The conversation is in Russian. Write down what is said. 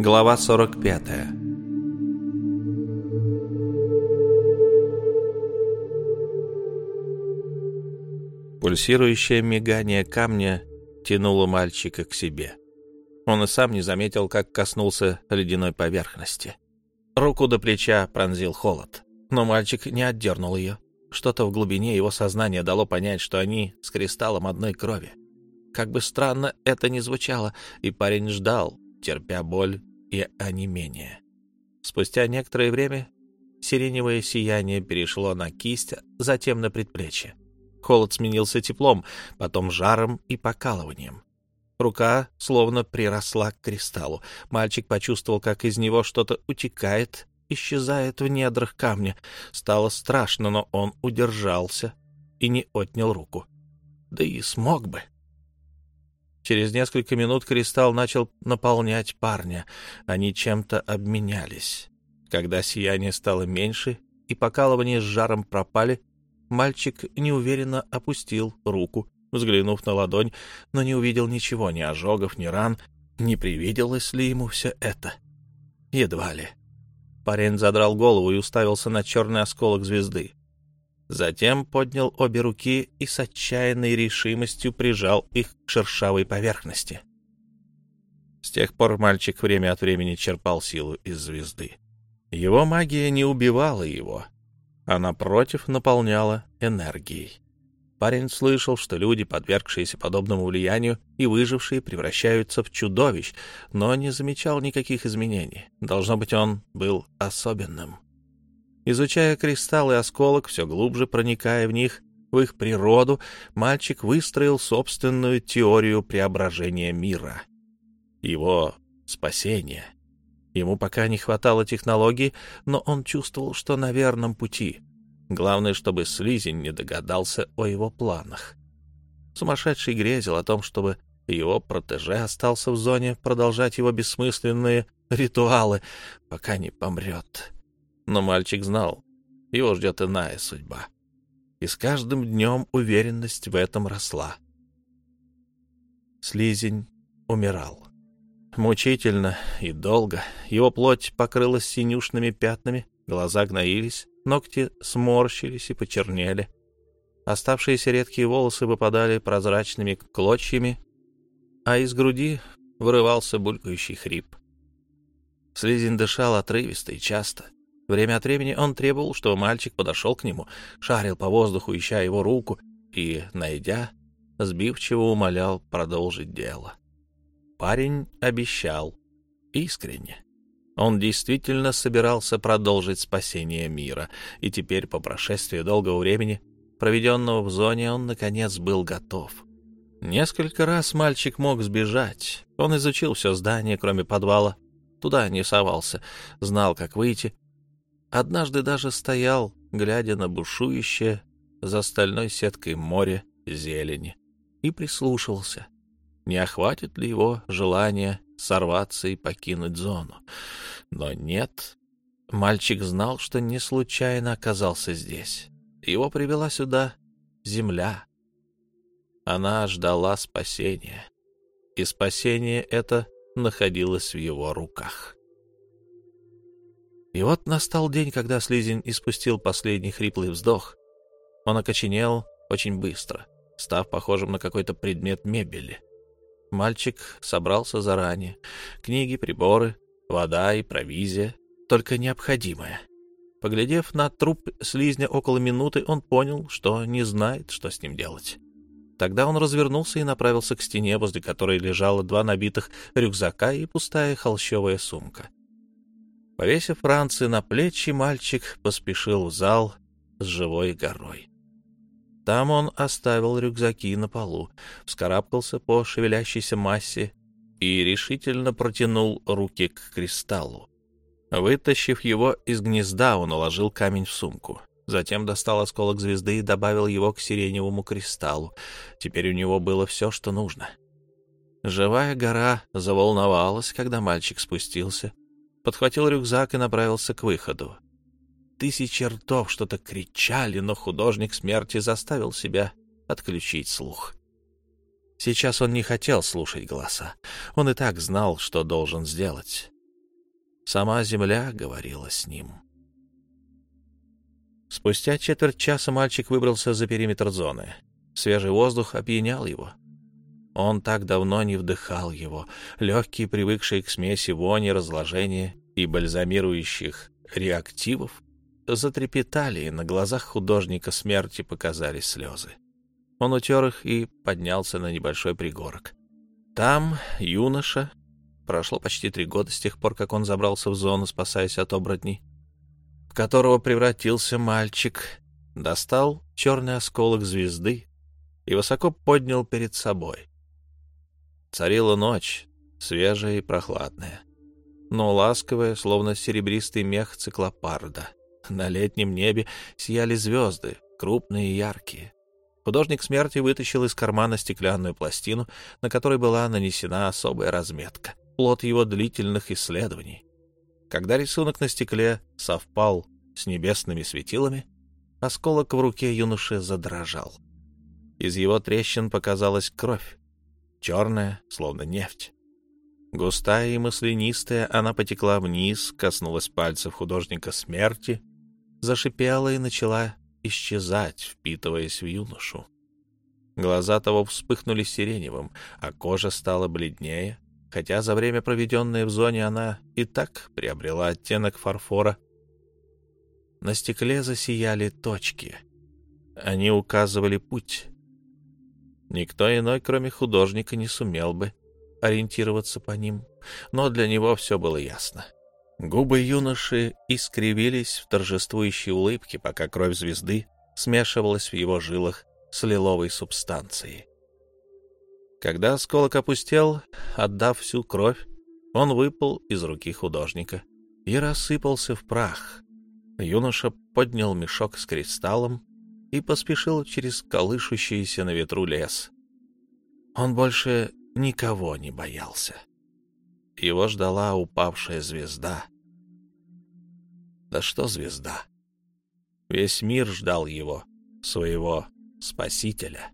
Глава 45 Пульсирующее мигание камня тянуло мальчика к себе. Он и сам не заметил, как коснулся ледяной поверхности. Руку до плеча пронзил холод, но мальчик не отдернул ее. Что-то в глубине его сознания дало понять, что они с кристаллом одной крови. Как бы странно это ни звучало, и парень ждал, терпя боль и онемение. Спустя некоторое время сиреневое сияние перешло на кисть, затем на предплечье. Холод сменился теплом, потом жаром и покалыванием. Рука словно приросла к кристаллу. Мальчик почувствовал, как из него что-то утекает, исчезает в недрах камня. Стало страшно, но он удержался и не отнял руку. Да и смог бы. Через несколько минут кристалл начал наполнять парня. Они чем-то обменялись. Когда сияние стало меньше и покалывание с жаром пропали, мальчик неуверенно опустил руку, взглянув на ладонь, но не увидел ничего, ни ожогов, ни ран. Не привиделось ли ему все это? Едва ли. Парень задрал голову и уставился на черный осколок звезды. Затем поднял обе руки и с отчаянной решимостью прижал их к шершавой поверхности. С тех пор мальчик время от времени черпал силу из звезды. Его магия не убивала его, а, напротив, наполняла энергией. Парень слышал, что люди, подвергшиеся подобному влиянию и выжившие, превращаются в чудовищ, но не замечал никаких изменений. Должно быть, он был особенным. Изучая кристаллы и осколок, все глубже проникая в них, в их природу, мальчик выстроил собственную теорию преображения мира. Его спасение. Ему пока не хватало технологий, но он чувствовал, что на верном пути. Главное, чтобы Слизень не догадался о его планах. Сумасшедший грезил о том, чтобы его протеже остался в зоне продолжать его бессмысленные ритуалы, пока не помрет. Но мальчик знал, его ждет иная судьба. И с каждым днем уверенность в этом росла. Слизень умирал. Мучительно и долго. Его плоть покрылась синюшными пятнами, глаза гноились, ногти сморщились и почернели. Оставшиеся редкие волосы выпадали прозрачными клочьями, а из груди вырывался булькающий хрип. Слизень дышал отрывисто и часто — Время от времени он требовал, чтобы мальчик подошел к нему, шарил по воздуху, ища его руку, и, найдя, сбивчиво умолял продолжить дело. Парень обещал искренне. Он действительно собирался продолжить спасение мира, и теперь, по прошествии долгого времени, проведенного в зоне, он, наконец, был готов. Несколько раз мальчик мог сбежать. Он изучил все здание, кроме подвала. Туда не совался, знал, как выйти, Однажды даже стоял, глядя на бушующее за стальной сеткой море зелени, и прислушивался, не охватит ли его желание сорваться и покинуть зону. Но нет, мальчик знал, что не случайно оказался здесь. Его привела сюда земля. Она ждала спасения, и спасение это находилось в его руках. И вот настал день, когда слизень испустил последний хриплый вздох. Он окоченел очень быстро, став похожим на какой-то предмет мебели. Мальчик собрался заранее. Книги, приборы, вода и провизия, только необходимое. Поглядев на труп слизня около минуты, он понял, что не знает, что с ним делать. Тогда он развернулся и направился к стене, возле которой лежало два набитых рюкзака и пустая холщовая сумка. Повесив ранцы на плечи, мальчик поспешил в зал с живой горой. Там он оставил рюкзаки на полу, вскарабкался по шевелящейся массе и решительно протянул руки к кристаллу. Вытащив его из гнезда, он уложил камень в сумку. Затем достал осколок звезды и добавил его к сиреневому кристаллу. Теперь у него было все, что нужно. Живая гора заволновалась, когда мальчик спустился подхватил рюкзак и направился к выходу. Тысячи ртов что-то кричали, но художник смерти заставил себя отключить слух. Сейчас он не хотел слушать голоса. Он и так знал, что должен сделать. Сама земля говорила с ним. Спустя четверть часа мальчик выбрался за периметр зоны. Свежий воздух опьянял его. Он так давно не вдыхал его. Легкие, привыкшие к смеси вони, разложения и бальзамирующих реактивов, затрепетали, и на глазах художника смерти показались слезы. Он утер их и поднялся на небольшой пригорок. Там юноша, прошло почти три года с тех пор, как он забрался в зону, спасаясь от оборотней, в которого превратился мальчик, достал черный осколок звезды и высоко поднял перед собой. Царила ночь, свежая и прохладная, но ласковая, словно серебристый мех циклопарда. На летнем небе сияли звезды, крупные и яркие. Художник смерти вытащил из кармана стеклянную пластину, на которой была нанесена особая разметка, плод его длительных исследований. Когда рисунок на стекле совпал с небесными светилами, осколок в руке юноши задрожал. Из его трещин показалась кровь, черная, словно нефть. Густая и маслянистая, она потекла вниз, коснулась пальцев художника смерти, зашипела и начала исчезать, впитываясь в юношу. Глаза того вспыхнули сиреневым, а кожа стала бледнее, хотя за время, проведенное в зоне, она и так приобрела оттенок фарфора. На стекле засияли точки. Они указывали путь. Никто иной, кроме художника, не сумел бы ориентироваться по ним, но для него все было ясно. Губы юноши искривились в торжествующей улыбке, пока кровь звезды смешивалась в его жилах с лиловой субстанцией. Когда осколок опустел, отдав всю кровь, он выпал из руки художника и рассыпался в прах. Юноша поднял мешок с кристаллом и поспешил через колышущийся на ветру лес. Он больше никого не боялся. Его ждала упавшая звезда. Да что звезда? Весь мир ждал его, своего спасителя.